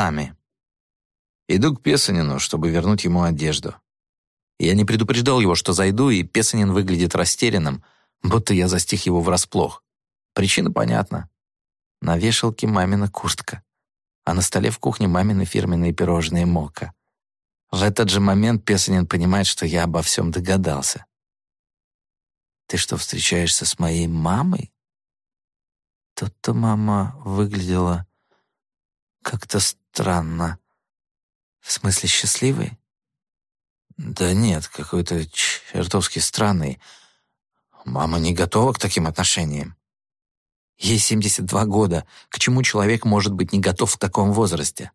Сами. Иду к Песанину, чтобы вернуть ему одежду. Я не предупреждал его, что зайду, и Песанин выглядит растерянным, будто я застиг его врасплох. Причина понятна. На вешалке мамина куртка, а на столе в кухне мамины фирменные пирожные мока. В этот же момент Песанин понимает, что я обо всем догадался. «Ты что, встречаешься с моей мамой?» Тут-то мама выглядела как-то странно. В смысле счастливой? Да нет, какой-то чертовски странный. Мама не готова к таким отношениям. Ей 72 года. К чему человек может быть не готов в таком возрасте?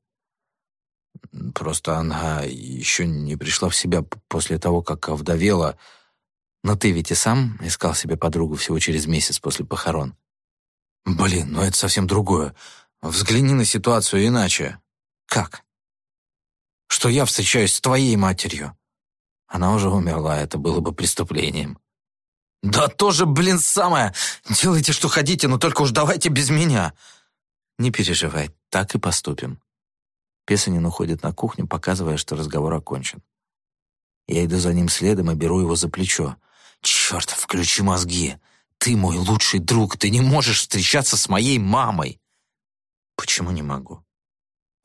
Просто она еще не пришла в себя после того, как овдовела. Но ты ведь и сам искал себе подругу всего через месяц после похорон. Блин, ну это совсем другое. Взгляни на ситуацию иначе. Как? Что я встречаюсь с твоей матерью. Она уже умерла, это было бы преступлением. Да тоже, блин, самое. Делайте, что хотите, но только уж давайте без меня. Не переживай, так и поступим. Песанин уходит на кухню, показывая, что разговор окончен. Я иду за ним следом и беру его за плечо. «Черт, включи мозги! Ты мой лучший друг, ты не можешь встречаться с моей мамой!» «Почему не могу?»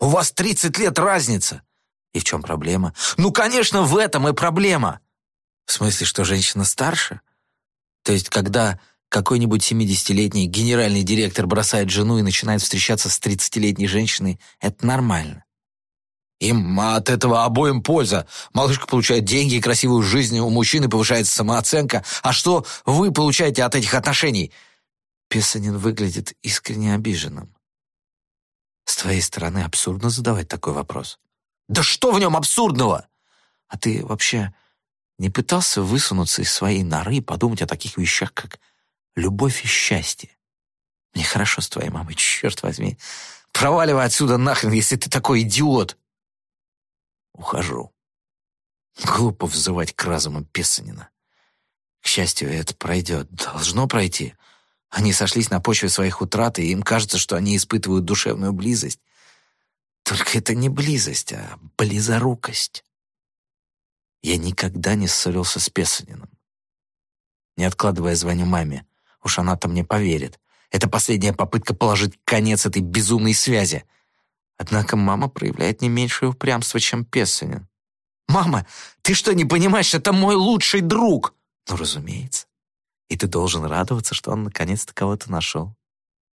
«У вас 30 лет разница!» «И в чем проблема?» «Ну, конечно, в этом и проблема!» «В смысле, что женщина старше?» «То есть, когда какой-нибудь 70-летний генеральный директор бросает жену и начинает встречаться с 30-летней женщиной, это нормально. Им от этого обоим польза. Малышка получает деньги и красивую жизнь, у мужчины повышается самооценка. А что вы получаете от этих отношений?» Песанин выглядит искренне обиженным. «С твоей стороны абсурдно задавать такой вопрос». «Да что в нем абсурдного?» «А ты вообще не пытался высунуться из своей норы и подумать о таких вещах, как любовь и счастье? Мне хорошо с твоей мамой, черт возьми. Проваливай отсюда нахрен, если ты такой идиот!» ухожу. Глупо взывать к разуму Песанина. К счастью, это пройдет. Должно пройти. Они сошлись на почве своих утрат, и им кажется, что они испытывают душевную близость. Только это не близость, а близорукость. Я никогда не ссорился с Песаниным. Не откладывая звоню маме. Уж она-то мне поверит. Это последняя попытка положить конец этой безумной связи — Однако мама проявляет не меньшее упрямство, чем Песанин. «Мама, ты что, не понимаешь, это мой лучший друг!» «Ну, разумеется. И ты должен радоваться, что он наконец-то кого-то нашел».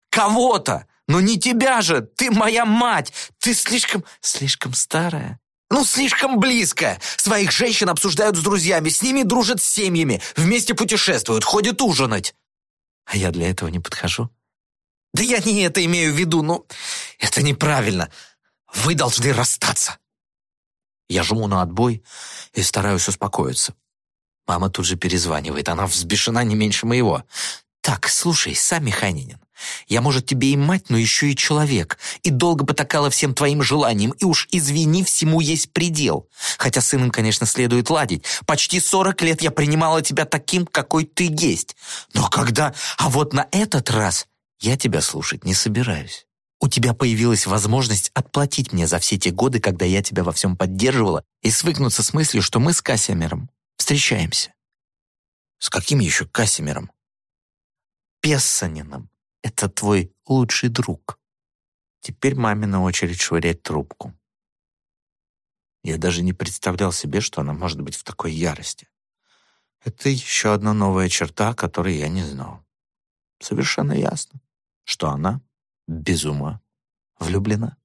«Кого-то! Но не тебя же! Ты моя мать! Ты слишком... слишком старая!» Ну, слишком близко. Своих женщин обсуждают с друзьями, с ними дружат с семьями, вместе путешествуют, ходят ужинать. А я для этого не подхожу. Да я не это имею в виду, но это неправильно. Вы должны расстаться. Я жму на отбой и стараюсь успокоиться. Мама тут же перезванивает, она взбешена не меньше моего. «Так, слушай, сам Михайнинин, я, может, тебе и мать, но еще и человек, и долго потакала всем твоим желаниям, и уж, извини, всему есть предел. Хотя сыном, конечно, следует ладить. Почти сорок лет я принимала тебя таким, какой ты есть. Но когда... А вот на этот раз я тебя слушать не собираюсь. У тебя появилась возможность отплатить мне за все те годы, когда я тебя во всем поддерживала, и свыкнуться с мыслью, что мы с Кассимером встречаемся. С каким еще Кассимером? Пессанином. Это твой лучший друг. Теперь мамина очередь швырять трубку. Я даже не представлял себе, что она может быть в такой ярости. Это еще одна новая черта, которой я не знал. Совершенно ясно что она без ума влюблена.